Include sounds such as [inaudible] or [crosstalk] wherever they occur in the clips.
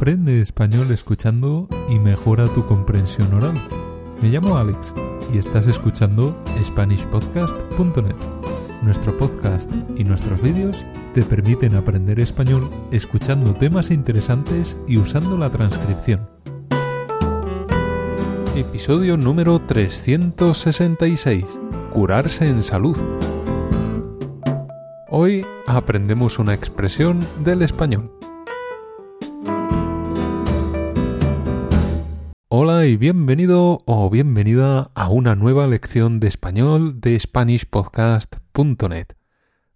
Aprende español escuchando y mejora tu comprensión oral. Me llamo Alex y estás escuchando SpanishPodcast.net. Nuestro podcast y nuestros vídeos te permiten aprender español escuchando temas interesantes y usando la transcripción. Episodio número 366. Curarse en salud. Hoy aprendemos una expresión del español. Hola y bienvenido o bienvenida a una nueva lección de español de SpanishPodcast.net.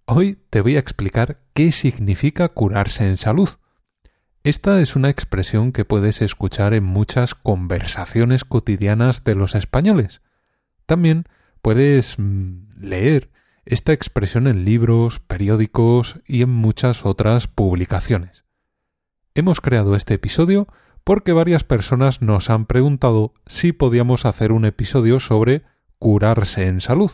Hoy te voy a explicar qué significa curarse en salud. Esta es una expresión que puedes escuchar en muchas conversaciones cotidianas de los españoles. También puedes mm, leer esta expresión en libros, periódicos y en muchas otras publicaciones. Hemos creado este episodio porque varias personas nos han preguntado si podíamos hacer un episodio sobre curarse en salud.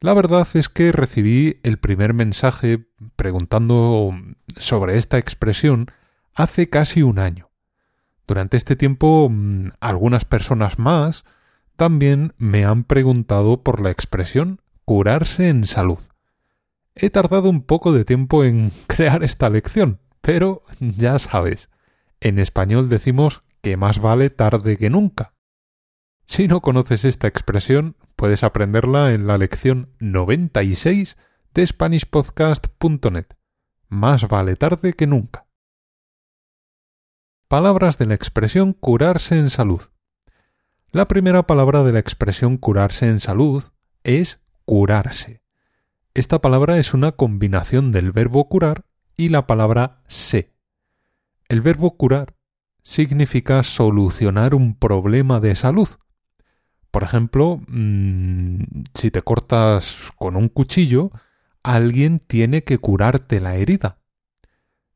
La verdad es que recibí el primer mensaje preguntando sobre esta expresión hace casi un año. Durante este tiempo mm, algunas personas más también me han preguntado por la expresión curarse en salud. He tardado un poco de tiempo en [laughs] crear esta lección, pero ya sabes, en español decimos que más vale tarde que nunca. Si no conoces esta expresión, puedes aprenderla en la lección 96 de SpanishPodcast.net. Más vale tarde que nunca. Palabras de la expresión curarse en salud. La primera palabra de la expresión curarse en salud es curarse. Esta palabra es una combinación del verbo curar y la palabra se. El verbo curar significa solucionar un problema de salud. Por ejemplo, mm, si te cortas con un cuchillo, alguien tiene que curarte la herida.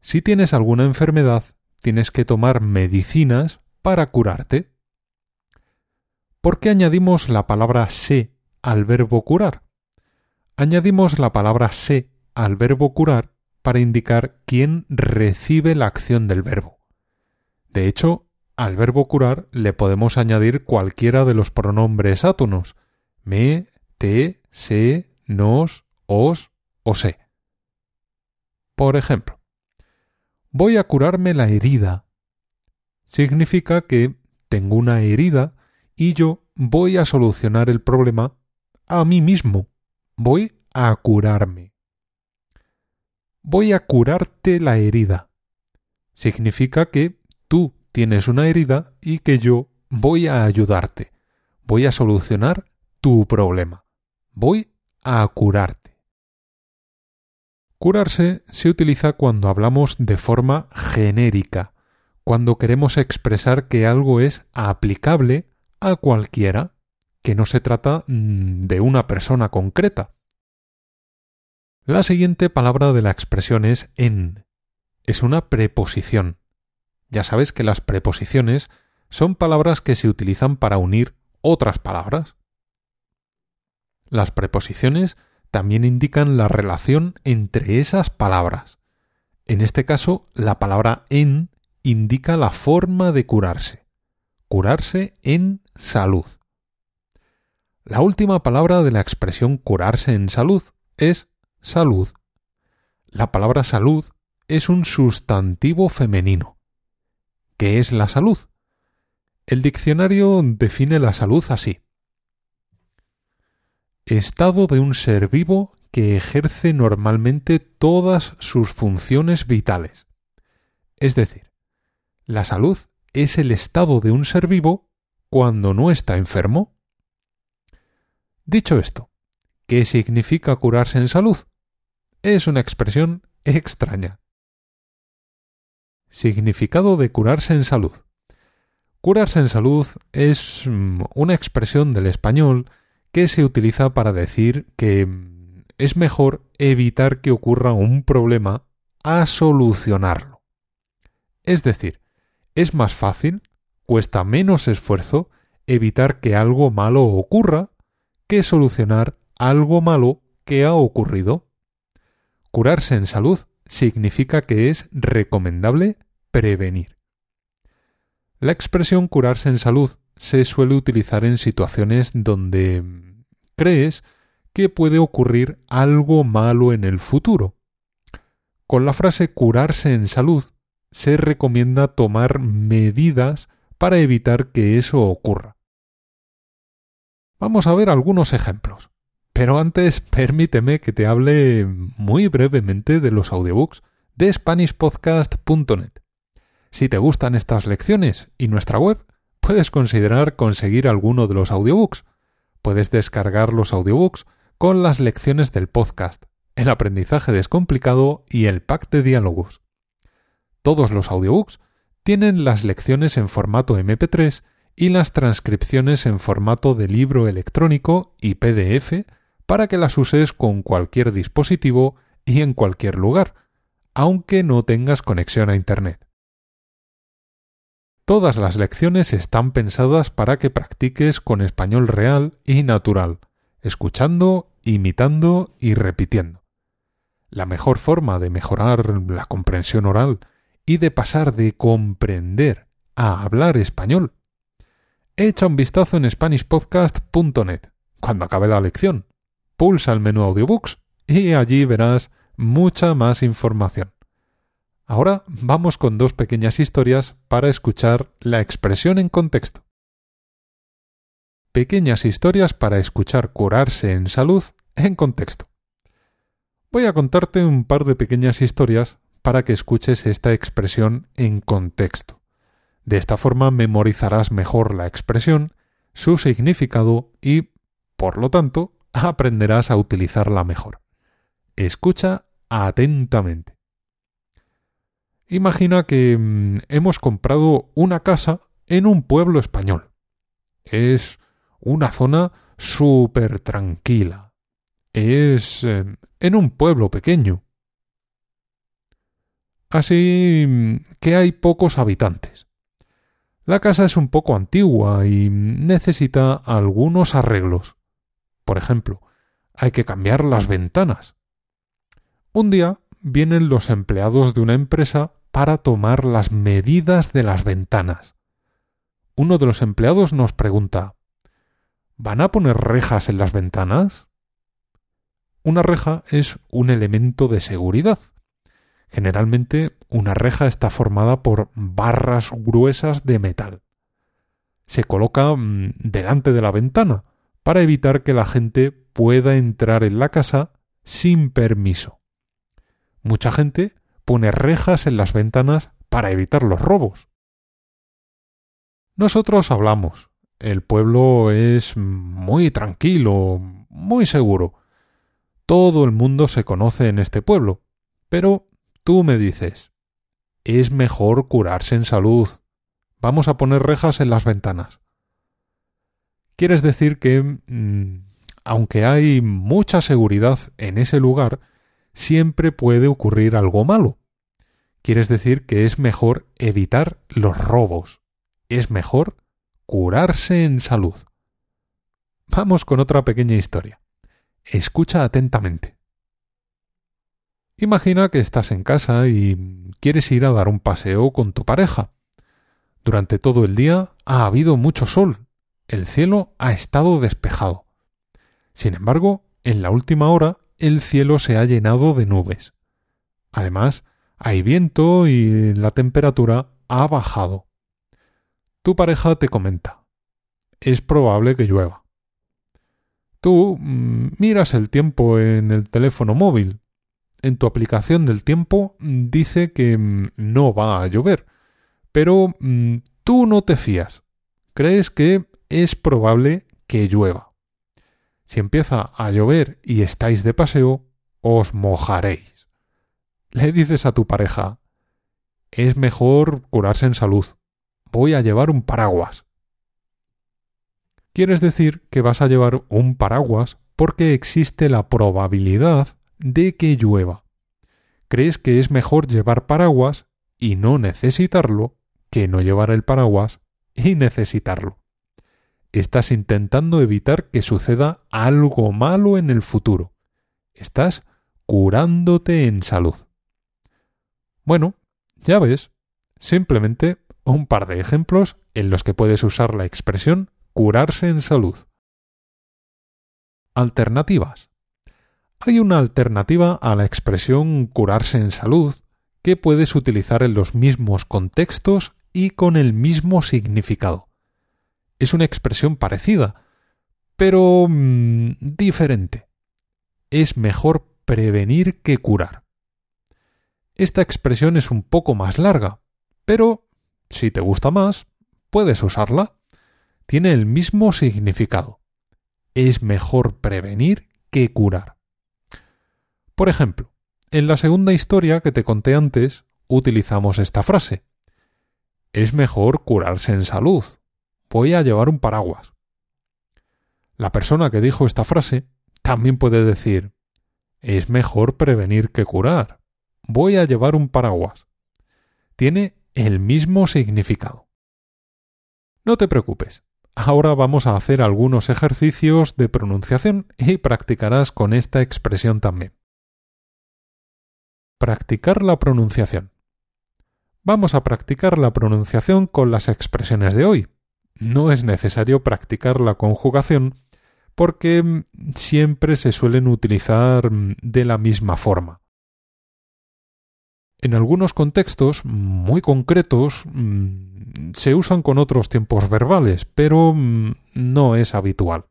Si tienes alguna enfermedad, tienes que tomar medicinas para curarte. ¿Por qué añadimos la palabra se al verbo curar? Añadimos la palabra se al verbo curar para indicar quién recibe la acción del verbo. De hecho, al verbo curar le podemos añadir cualquiera de los pronombres átonos me, te, se, nos, os o se. Por ejemplo, voy a curarme la herida. Significa que tengo una herida y yo voy a solucionar el problema a mí mismo. Voy a curarme voy a curarte la herida. Significa que tú tienes una herida y que yo voy a ayudarte. Voy a solucionar tu problema. Voy a curarte. Curarse se utiliza cuando hablamos de forma genérica, cuando queremos expresar que algo es aplicable a cualquiera, que no se trata mm, de una persona concreta. La siguiente palabra de la expresión es en. Es una preposición. Ya sabes que las preposiciones son palabras que se utilizan para unir otras palabras. Las preposiciones también indican la relación entre esas palabras. En este caso, la palabra en indica la forma de curarse. Curarse en salud. La última palabra de la expresión curarse en salud es salud. La palabra salud es un sustantivo femenino. ¿Qué es la salud? El diccionario define la salud así. Estado de un ser vivo que ejerce normalmente todas sus funciones vitales. Es decir, la salud es el estado de un ser vivo cuando no está enfermo. Dicho esto, ¿qué significa curarse en salud? es una expresión extraña. Significado de curarse en salud. Curarse en salud es mm, una expresión del español que se utiliza para decir que mm, es mejor evitar que ocurra un problema a solucionarlo. Es decir, es más fácil, cuesta menos esfuerzo evitar que algo malo ocurra que solucionar algo malo que ha ocurrido. Curarse en salud significa que es recomendable prevenir. La expresión curarse en salud se suele utilizar en situaciones donde crees que puede ocurrir algo malo en el futuro. Con la frase curarse en salud se recomienda tomar medidas para evitar que eso ocurra. Vamos a ver algunos ejemplos. Pero antes permíteme que te hable muy brevemente de los audiobooks de SpanishPodcast.net. Si te gustan estas lecciones y nuestra web, puedes considerar conseguir alguno de los audiobooks. Puedes descargar los audiobooks con las lecciones del podcast, el aprendizaje descomplicado y el pack de diálogos. Todos los audiobooks tienen las lecciones en formato MP3 y las transcripciones en formato de libro electrónico y PDF para que las uses con cualquier dispositivo y en cualquier lugar, aunque no tengas conexión a Internet. Todas las lecciones están pensadas para que practiques con español real y natural, escuchando, imitando y repitiendo. La mejor forma de mejorar la comprensión oral y de pasar de comprender a hablar español. Echa un vistazo en SpanishPodcast.net cuando acabe la lección. Pulsa el menú Audiobooks y allí verás mucha más información. Ahora vamos con dos pequeñas historias para escuchar la expresión en contexto pequeñas historias para escuchar curarse en salud en contexto. Voy a contarte un par de pequeñas historias para que escuches esta expresión en contexto. De esta forma memorizarás mejor la expresión, su significado y, por lo tanto, aprenderás a utilizarla mejor. Escucha atentamente. Imagina que mm, hemos comprado una casa en un pueblo español. Es una zona súper tranquila. Es eh, en un pueblo pequeño. Así que hay pocos habitantes. La casa es un poco antigua y necesita algunos arreglos. Por ejemplo, hay que cambiar las ventanas. Un día vienen los empleados de una empresa para tomar las medidas de las ventanas. Uno de los empleados nos pregunta ¿Van a poner rejas en las ventanas? Una reja es un elemento de seguridad. Generalmente una reja está formada por barras gruesas de metal. Se coloca mm, delante de la ventana para evitar que la gente pueda entrar en la casa sin permiso. Mucha gente pone rejas en las ventanas para evitar los robos. Nosotros hablamos, el pueblo es muy tranquilo, muy seguro. Todo el mundo se conoce en este pueblo. Pero tú me dices, es mejor curarse en salud. Vamos a poner rejas en las ventanas. Quieres decir que, mm, aunque hay mucha seguridad en ese lugar, siempre puede ocurrir algo malo. Quieres decir que es mejor evitar los robos. Es mejor curarse en salud. Vamos con otra pequeña historia. Escucha atentamente. Imagina que estás en casa y quieres ir a dar un paseo con tu pareja. Durante todo el día ha habido mucho sol. El cielo ha estado despejado. Sin embargo, en la última hora el cielo se ha llenado de nubes. Además, hay viento y la temperatura ha bajado tu pareja te comenta, es probable que llueva. Tú mm, miras el tiempo en el teléfono móvil. En tu aplicación del tiempo mm, dice que mm, no va a llover, pero tú no te fías. Crees que es probable que llueva. Si empieza a llover y estáis de paseo, os mojaréis. Le dices a tu pareja, es mejor curarse en salud voy a llevar un paraguas. Quieres decir que vas a llevar un paraguas porque existe la probabilidad de que llueva. Crees que es mejor llevar paraguas y no necesitarlo que no llevar el paraguas y necesitarlo. Estás intentando evitar que suceda algo malo en el futuro. Estás curándote en salud. Bueno, ya ves, simplemente un par de ejemplos en los que puedes usar la expresión curarse en salud. Alternativas. Hay una alternativa a la expresión curarse en salud que puedes utilizar en los mismos contextos y con el mismo significado. Es una expresión parecida, pero mm, diferente. Es mejor prevenir que curar. Esta expresión es un poco más larga, pero si te gusta más, puedes usarla. Tiene el mismo significado. Es mejor prevenir que curar. Por ejemplo, en la segunda historia que te conté antes, utilizamos esta frase. Es mejor curarse en salud. Voy a llevar un paraguas. La persona que dijo esta frase también puede decir es mejor prevenir que curar. Voy a llevar un paraguas. Tiene el mismo significado. No te preocupes. Ahora vamos a hacer algunos ejercicios de pronunciación y practicarás con esta expresión también. Practicar la pronunciación. Vamos a practicar la pronunciación con las expresiones de hoy. No es necesario practicar la conjugación porque mm, siempre se suelen utilizar mm, de la misma forma. En algunos contextos muy concretos mm, se usan con otros tiempos verbales, pero no es habitual.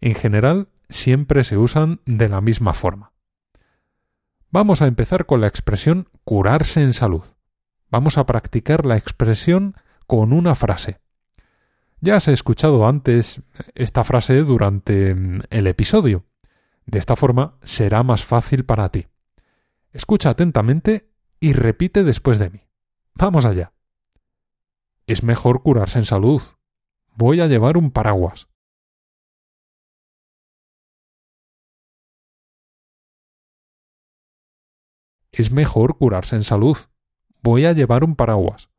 En general, siempre se usan de la misma forma. Vamos a empezar con la expresión curarse en salud. Vamos a practicar la expresión con una frase. Ya has escuchado antes esta frase durante mm, el episodio. De esta forma será más fácil para ti. Escucha atentamente y repite después de mí. Vamos allá. Es mejor curarse en salud. Voy a llevar un paraguas. Es mejor curarse en salud. Voy a llevar un paraguas.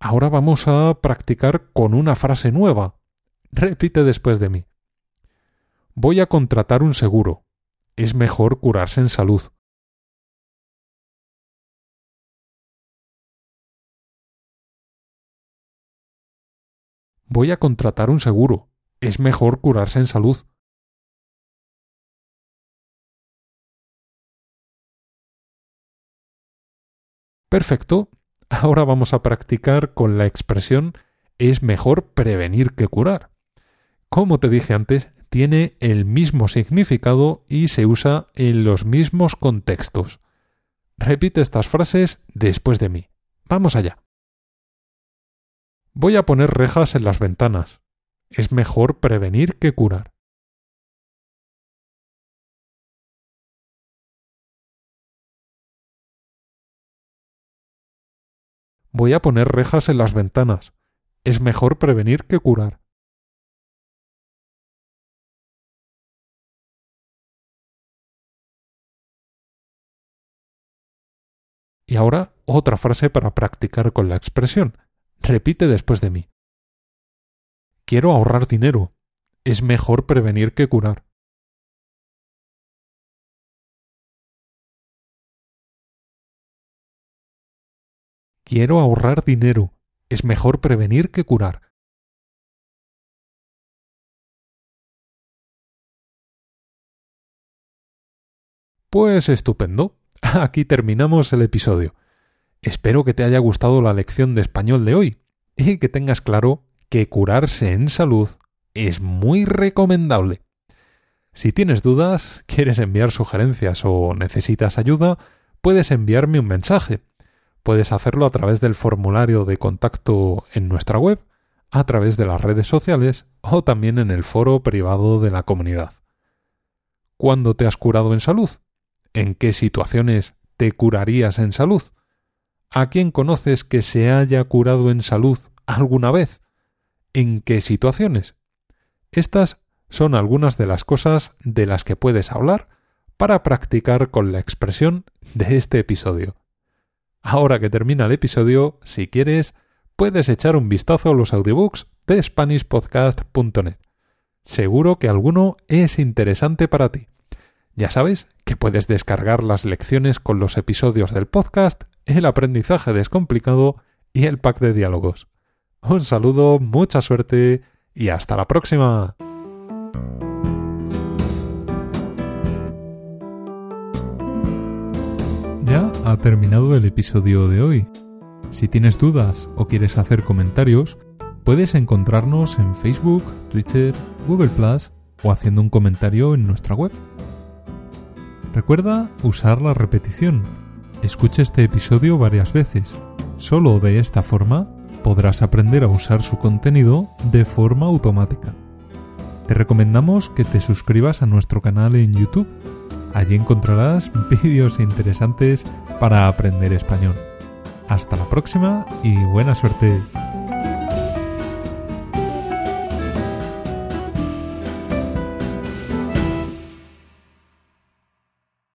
Ahora vamos a practicar con una frase nueva. Repite después de mí. Voy a contratar un seguro. Es mejor curarse en salud. Voy a contratar un seguro. Es mejor curarse en salud. Perfecto. Ahora vamos a practicar con la expresión es mejor prevenir que curar. Como te dije antes, tiene el mismo significado y se usa en los mismos contextos. Repite estas frases después de mí. Vamos allá. Voy a poner rejas en las ventanas. Es mejor prevenir que curar. Voy a poner rejas en las ventanas. Es mejor prevenir que curar. Y ahora otra frase para practicar con la expresión. Repite después de mí. Quiero ahorrar dinero. Es mejor prevenir que curar. Quiero ahorrar dinero. Es mejor prevenir que curar. Pues estupendo. [laughs] Aquí terminamos el episodio. Espero que te haya gustado la lección de español de hoy y que tengas claro que curarse en salud es muy recomendable. Si tienes dudas, quieres enviar sugerencias o necesitas ayuda, puedes enviarme un mensaje Puedes hacerlo a través del formulario de contacto en nuestra web, a través de las redes sociales o también en el foro privado de la comunidad. ¿Cuándo te has curado en salud? ¿En qué situaciones te curarías en salud? ¿A quién conoces que se haya curado en salud alguna vez? ¿En qué situaciones? Estas son algunas de las cosas de las que puedes hablar para practicar con la expresión de este episodio. Ahora que termina el episodio, si quieres, puedes echar un vistazo a los audiobooks de SpanishPodcast.net. Seguro que alguno es interesante para ti. Ya sabes que puedes descargar las lecciones con los episodios del podcast, el aprendizaje descomplicado y el pack de diálogos. Un saludo, mucha suerte y hasta la próxima. Ha terminado el episodio de hoy. Si tienes dudas o quieres hacer comentarios, puedes encontrarnos en Facebook, Twitter, Google Plus o haciendo un comentario en nuestra web. Recuerda usar la repetición. Escucha este episodio varias veces. Solo de esta forma podrás aprender a usar su contenido de forma automática. Te recomendamos que te suscribas a nuestro canal en YouTube. Allí encontrarás [laughs] vídeos interesantes para aprender español. Hasta la próxima y buena suerte.